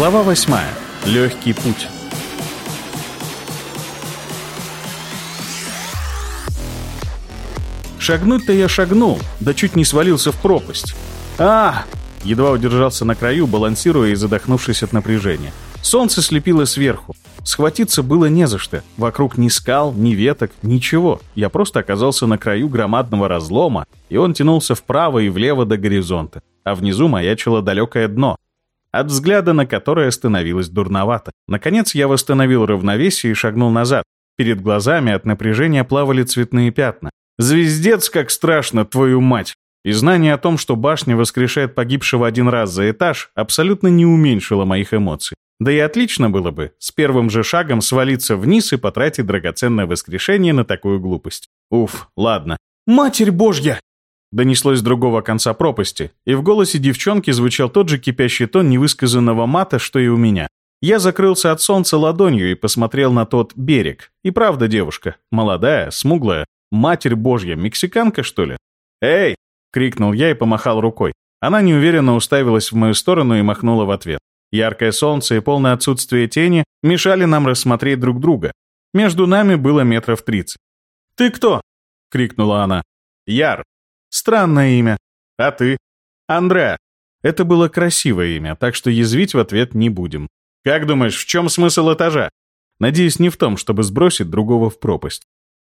Глава 8. Легкий путь. Шагнуть-то я шагнул, да чуть не свалился в пропасть. а Едва удержался на краю, балансируя и задохнувшись от напряжения. Солнце слепило сверху. Схватиться было не за что. Вокруг ни скал, ни веток, ничего. Я просто оказался на краю громадного разлома, и он тянулся вправо и влево до горизонта. А внизу маячило далекое дно, от взгляда на которое становилось дурновато. Наконец я восстановил равновесие и шагнул назад. Перед глазами от напряжения плавали цветные пятна. «Звездец, как страшно, твою мать!» И знание о том, что башня воскрешает погибшего один раз за этаж, абсолютно не уменьшило моих эмоций. Да и отлично было бы с первым же шагом свалиться вниз и потратить драгоценное воскрешение на такую глупость. Уф, ладно. «Матерь Божья!» Донеслось с другого конца пропасти, и в голосе девчонки звучал тот же кипящий тон невысказанного мата, что и у меня. Я закрылся от солнца ладонью и посмотрел на тот берег. И правда девушка, молодая, смуглая, матерь божья, мексиканка, что ли? «Эй!» — крикнул я и помахал рукой. Она неуверенно уставилась в мою сторону и махнула в ответ. Яркое солнце и полное отсутствие тени мешали нам рассмотреть друг друга. Между нами было метров тридцать. «Ты кто?» — крикнула она. «Яр», Странное имя. А ты? Андре. Это было красивое имя, так что язвить в ответ не будем. Как думаешь, в чем смысл этажа? Надеюсь, не в том, чтобы сбросить другого в пропасть.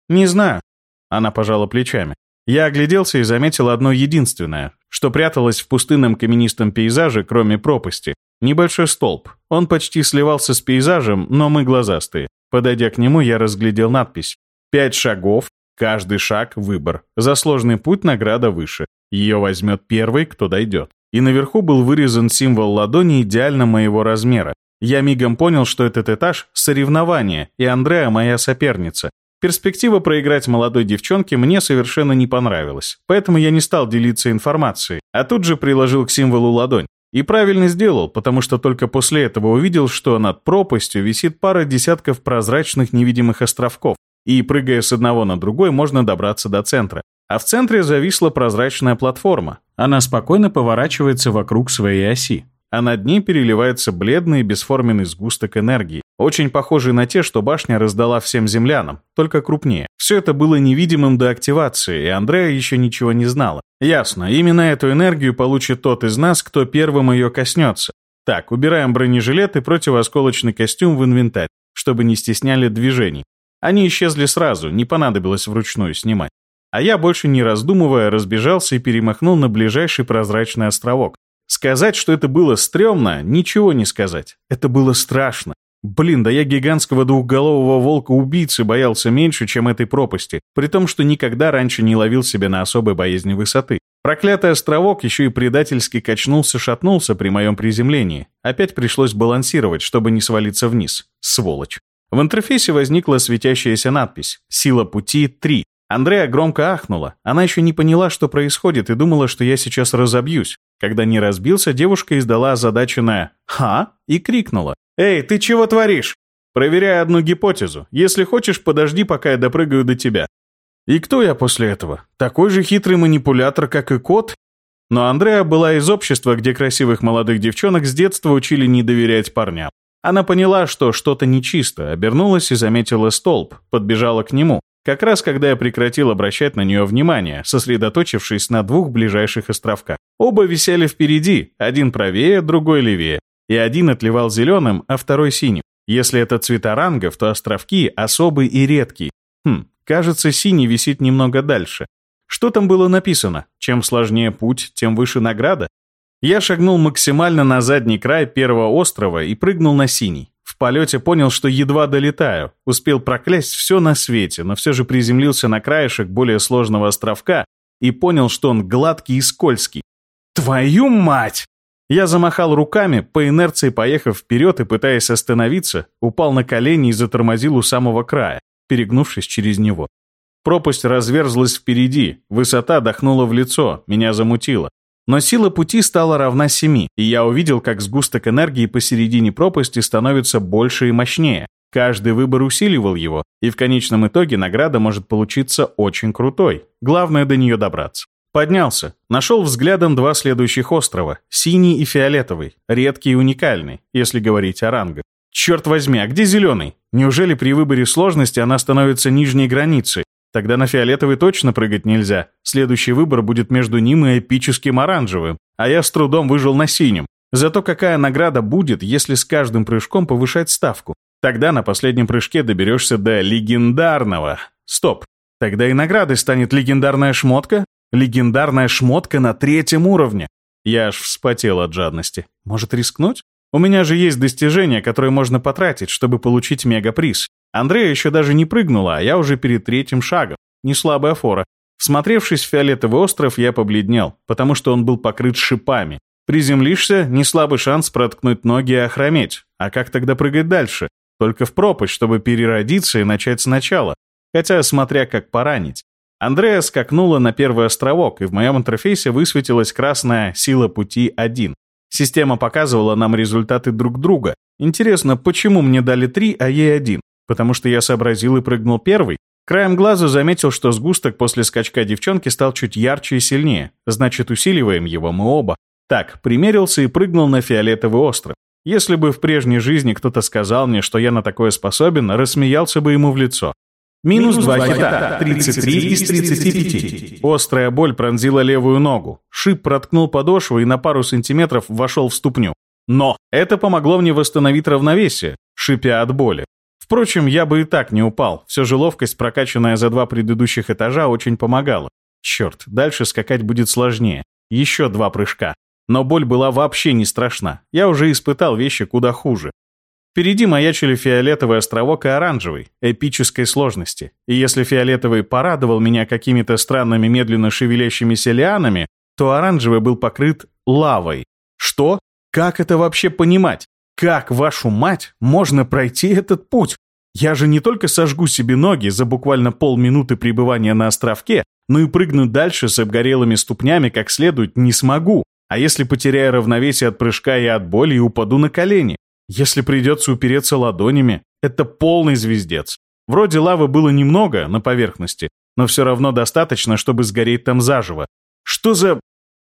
Не знаю. Она пожала плечами. Я огляделся и заметил одно единственное, что пряталось в пустынном каменистом пейзаже, кроме пропасти. Небольшой столб. Он почти сливался с пейзажем, но мы глазастые. Подойдя к нему, я разглядел надпись. «Пять шагов, Каждый шаг — выбор. За сложный путь награда выше. Ее возьмет первый, кто дойдет. И наверху был вырезан символ ладони идеально моего размера. Я мигом понял, что этот этаж — соревнование, и Андреа моя соперница. Перспектива проиграть молодой девчонке мне совершенно не понравилась, поэтому я не стал делиться информацией, а тут же приложил к символу ладонь. И правильно сделал, потому что только после этого увидел, что над пропастью висит пара десятков прозрачных невидимых островков, и, прыгая с одного на другой, можно добраться до центра. А в центре зависла прозрачная платформа. Она спокойно поворачивается вокруг своей оси. А над ней переливается бледный бесформенный сгусток энергии, очень похожий на те, что башня раздала всем землянам, только крупнее. Все это было невидимым до активации, и Андрея еще ничего не знала. Ясно, именно эту энергию получит тот из нас, кто первым ее коснется. Так, убираем бронежилет и противоосколочный костюм в инвентарь, чтобы не стесняли движений. Они исчезли сразу, не понадобилось вручную снимать. А я, больше не раздумывая, разбежался и перемахнул на ближайший прозрачный островок. Сказать, что это было стрёмно, ничего не сказать. Это было страшно. Блин, да я гигантского двухголового волка-убийцы боялся меньше, чем этой пропасти, при том, что никогда раньше не ловил себя на особой боязни высоты. Проклятый островок еще и предательски качнулся-шатнулся при моем приземлении. Опять пришлось балансировать, чтобы не свалиться вниз. Сволочь. В интерфейсе возникла светящаяся надпись «Сила пути 3». Андрея громко ахнула. Она еще не поняла, что происходит, и думала, что я сейчас разобьюсь. Когда не разбился, девушка издала озадаченное «Ха?» и крикнула. «Эй, ты чего творишь?» «Проверяй одну гипотезу. Если хочешь, подожди, пока я допрыгаю до тебя». И кто я после этого? Такой же хитрый манипулятор, как и кот? Но Андреа была из общества, где красивых молодых девчонок с детства учили не доверять парням. Она поняла, что что-то нечисто, обернулась и заметила столб, подбежала к нему. Как раз когда я прекратил обращать на нее внимание, сосредоточившись на двух ближайших островках. Оба висели впереди, один правее, другой левее. И один отливал зеленым, а второй синим. Если это цвета рангов, то островки особый и редкий. Хм, кажется, синий висит немного дальше. Что там было написано? Чем сложнее путь, тем выше награда? Я шагнул максимально на задний край первого острова и прыгнул на синий. В полете понял, что едва долетаю. Успел проклясть все на свете, но все же приземлился на краешек более сложного островка и понял, что он гладкий и скользкий. «Твою мать!» Я замахал руками, по инерции поехав вперед и пытаясь остановиться, упал на колени и затормозил у самого края, перегнувшись через него. Пропасть разверзлась впереди, высота дохнула в лицо, меня замутило. Но сила пути стала равна 7, и я увидел, как сгусток энергии посередине пропасти становится больше и мощнее. Каждый выбор усиливал его, и в конечном итоге награда может получиться очень крутой. Главное до нее добраться. Поднялся. Нашел взглядом два следующих острова. Синий и фиолетовый. Редкий и уникальный, если говорить о рангах. Черт возьми, а где зеленый? Неужели при выборе сложности она становится нижней границей? Тогда на фиолетовый точно прыгать нельзя. Следующий выбор будет между ним и эпическим оранжевым. А я с трудом выжил на синем. Зато какая награда будет, если с каждым прыжком повышать ставку? Тогда на последнем прыжке доберешься до легендарного. Стоп. Тогда и наградой станет легендарная шмотка? Легендарная шмотка на третьем уровне. Я аж вспотел от жадности. Может рискнуть? У меня же есть достижения, которые можно потратить, чтобы получить мегаприз. Андрея еще даже не прыгнула, а я уже перед третьим шагом. Не слабая фора. Всмотревшись в фиолетовый остров, я побледнел, потому что он был покрыт шипами. Приземлишься, не слабый шанс проткнуть ноги и охрометь. А как тогда прыгать дальше? Только в пропасть, чтобы переродиться и начать сначала. Хотя, смотря как поранить. Андрея скакнула на первый островок, и в моем интерфейсе высветилась красная «Сила пути 1». Система показывала нам результаты друг друга. Интересно, почему мне дали 3, а ей 1? Потому что я сообразил и прыгнул первый? Краем глаза заметил, что сгусток после скачка девчонки стал чуть ярче и сильнее. Значит, усиливаем его мы оба. Так, примерился и прыгнул на фиолетовый остров. Если бы в прежней жизни кто-то сказал мне, что я на такое способен, рассмеялся бы ему в лицо. Минус 2 хита, 33 из 35. Острая боль пронзила левую ногу. Шип проткнул подошву и на пару сантиметров вошел в ступню. Но это помогло мне восстановить равновесие, шипя от боли. Впрочем, я бы и так не упал. Все же ловкость, прокачанная за два предыдущих этажа, очень помогала. Черт, дальше скакать будет сложнее. Еще два прыжка. Но боль была вообще не страшна. Я уже испытал вещи куда хуже. Впереди маячили фиолетовый островок и оранжевый, эпической сложности. И если фиолетовый порадовал меня какими-то странными медленно шевелящимися лианами, то оранжевый был покрыт лавой. Что? Как это вообще понимать? Как, вашу мать, можно пройти этот путь? Я же не только сожгу себе ноги за буквально полминуты пребывания на островке, но и прыгнуть дальше с обгорелыми ступнями как следует не смогу. А если потеряю равновесие от прыжка и от боли и упаду на колени? Если придется упереться ладонями, это полный звездец. Вроде лавы было немного на поверхности, но все равно достаточно, чтобы сгореть там заживо. Что за...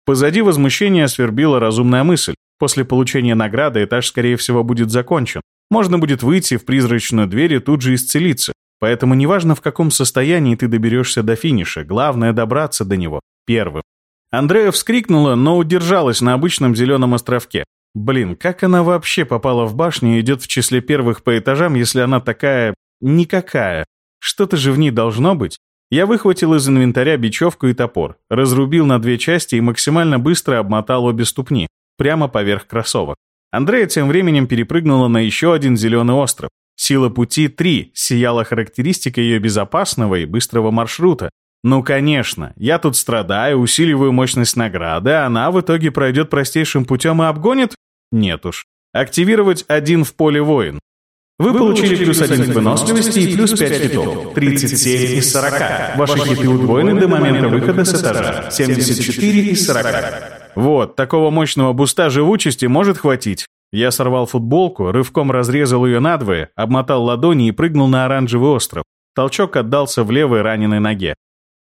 Позади возмущения свербила разумная мысль. После получения награды этаж, скорее всего, будет закончен. Можно будет выйти в призрачную дверь и тут же исцелиться. Поэтому неважно, в каком состоянии ты доберешься до финиша, главное добраться до него первым. Андрея вскрикнула, но удержалась на обычном зеленом островке. Блин, как она вообще попала в башню и идет в числе первых по этажам, если она такая... никакая? Что-то же в ней должно быть. Я выхватил из инвентаря бечевку и топор, разрубил на две части и максимально быстро обмотал обе ступни, прямо поверх кроссовок. Андрея тем временем перепрыгнула на еще один зеленый остров. Сила пути 3 сияла характеристика ее безопасного и быстрого маршрута. Ну, конечно, я тут страдаю, усиливаю мощность награды, а она в итоге пройдет простейшим путем и обгонит? Нет уж. Активировать один в поле воин. Вы, Вы получили плюс один к выносливости и плюс 5 хитов. 37 из 40. Ваши хиты удвоены до момента выхода с этажа. 74 из 40. Вот, такого мощного буста живучести может хватить. Я сорвал футболку, рывком разрезал ее надвое, обмотал ладони и прыгнул на оранжевый остров. Толчок отдался в левой раненой ноге.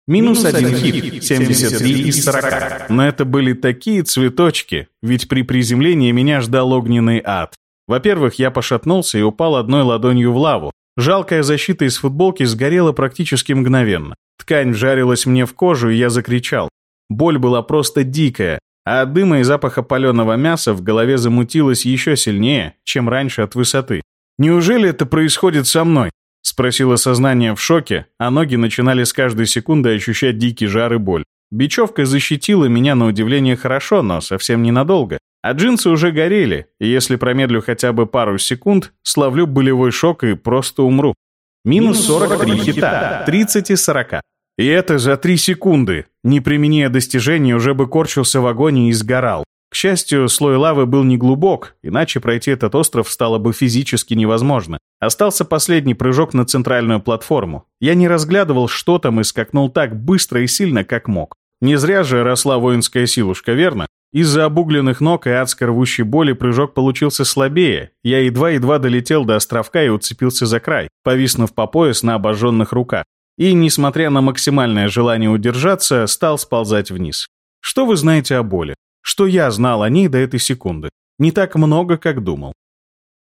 Минус один хит, 73 из 40. Но это были такие цветочки, ведь при приземлении меня ждал огненный ад. Во-первых, я пошатнулся и упал одной ладонью в лаву. Жалкая защита из футболки сгорела практически мгновенно. Ткань вжарилась мне в кожу, и я закричал. Боль была просто дикая, а от дыма и запаха паленого мяса в голове замутилось еще сильнее, чем раньше от высоты. Неужели это происходит со мной? Спросило сознание в шоке, а ноги начинали с каждой секунды ощущать дикий жар и боль. Бечевка защитила меня на удивление хорошо, но совсем ненадолго. А джинсы уже горели, и если промедлю хотя бы пару секунд, словлю болевой шок и просто умру. Минус 43 хита, 30 из 40. И это за 3 секунды. Не применяя достижений, уже бы корчился в агонии и сгорал. К счастью, слой лавы был не глубок, иначе пройти этот остров стало бы физически невозможно. Остался последний прыжок на центральную платформу. Я не разглядывал, что там, и скакнул так быстро и сильно, как мог. Не зря же росла воинская силушка, верно? Из-за обугленных ног и адской рвущей боли прыжок получился слабее. Я едва-едва долетел до островка и уцепился за край, повиснув по пояс на обожженных руках. И, несмотря на максимальное желание удержаться, стал сползать вниз. Что вы знаете о боли? Что я знал о ней до этой секунды? Не так много, как думал.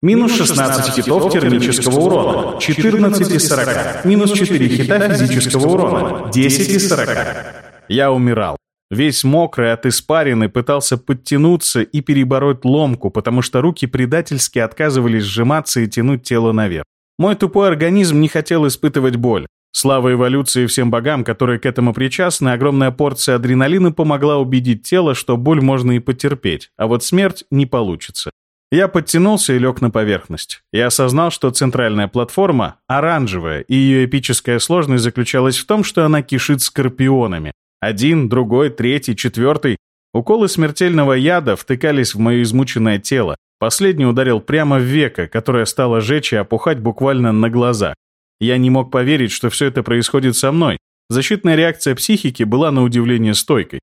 Минус 16 хитов термического урона, 14 из 40. Минус 4 хита физического урона, 10 из 40. Я умирал. Весь мокрый от испарины пытался подтянуться и перебороть ломку, потому что руки предательски отказывались сжиматься и тянуть тело наверх. Мой тупой организм не хотел испытывать боль. Слава эволюции всем богам, которые к этому причастны, огромная порция адреналина помогла убедить тело, что боль можно и потерпеть, а вот смерть не получится. Я подтянулся и лег на поверхность. Я осознал, что центральная платформа оранжевая, и ее эпическая сложность заключалась в том, что она кишит скорпионами, один, другой, третий, четвертый. Уколы смертельного яда втыкались в мое измученное тело. Последний ударил прямо в веко, которое стало жечь и опухать буквально на глаза. Я не мог поверить, что все это происходит со мной. Защитная реакция психики была на удивление стойкой.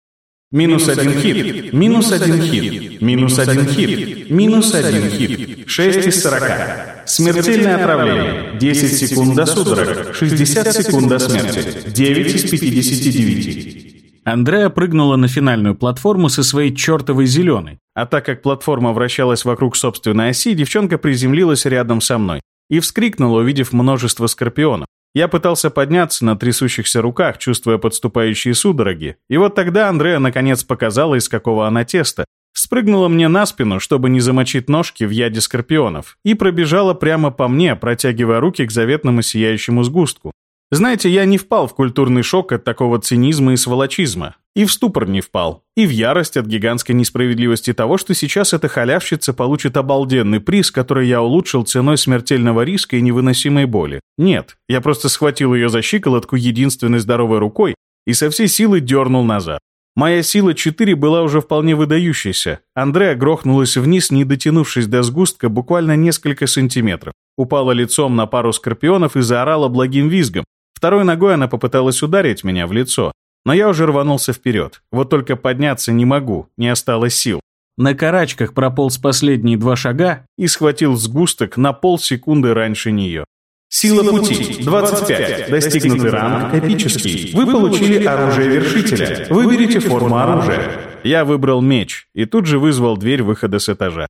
Минус один хит, минус один хит, минус один хит, минус один хит, 6 из 40. Смертельное отравление, 10 секунд до судорог, 60 секунд до смерти, 9 из 59. Андреа прыгнула на финальную платформу со своей чертовой зеленой. А так как платформа вращалась вокруг собственной оси, девчонка приземлилась рядом со мной и вскрикнула, увидев множество скорпионов. Я пытался подняться на трясущихся руках, чувствуя подступающие судороги. И вот тогда Андреа наконец показала, из какого она теста. Спрыгнула мне на спину, чтобы не замочить ножки в яде скорпионов, и пробежала прямо по мне, протягивая руки к заветному сияющему сгустку. Знаете, я не впал в культурный шок от такого цинизма и сволочизма. И в ступор не впал. И в ярость от гигантской несправедливости того, что сейчас эта халявщица получит обалденный приз, который я улучшил ценой смертельного риска и невыносимой боли. Нет, я просто схватил ее за щиколотку единственной здоровой рукой и со всей силы дернул назад. Моя сила 4 была уже вполне выдающейся. Андреа грохнулась вниз, не дотянувшись до сгустка буквально несколько сантиметров. Упала лицом на пару скорпионов и заорала благим визгом, Второй ногой она попыталась ударить меня в лицо, но я уже рванулся вперед. Вот только подняться не могу, не осталось сил. На карачках прополз последние два шага и схватил сгусток на полсекунды раньше нее. Сила пути 25. Достигнутый ранг эпический. Вы получили оружие вершителя. Выберите форму оружия. Я выбрал меч и тут же вызвал дверь выхода с этажа.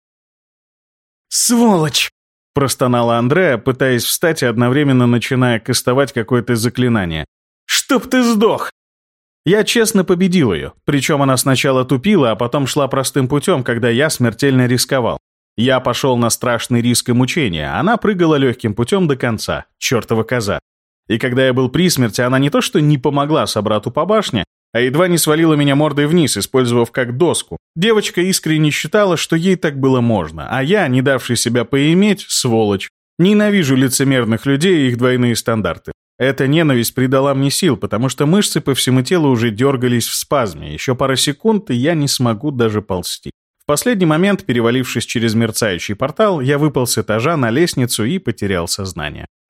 «Сволочь!» Простонала Андреа, пытаясь встать и одновременно начиная кастовать какое-то заклинание. «Чтоб ты сдох!» Я честно победил ее, причем она сначала тупила, а потом шла простым путем, когда я смертельно рисковал. Я пошел на страшный риск и мучения, она прыгала легким путем до конца, чертова коза. И когда я был при смерти, она не то что не помогла собрату по башне, а едва не свалила меня мордой вниз, использовав как доску. Девочка искренне считала, что ей так было можно, а я, не давший себя поиметь, сволочь. Ненавижу лицемерных людей и их двойные стандарты. Эта ненависть придала мне сил, потому что мышцы по всему телу уже дергались в спазме. Еще пара секунд, и я не смогу даже ползти. В последний момент, перевалившись через мерцающий портал, я выпал с этажа на лестницу и потерял сознание.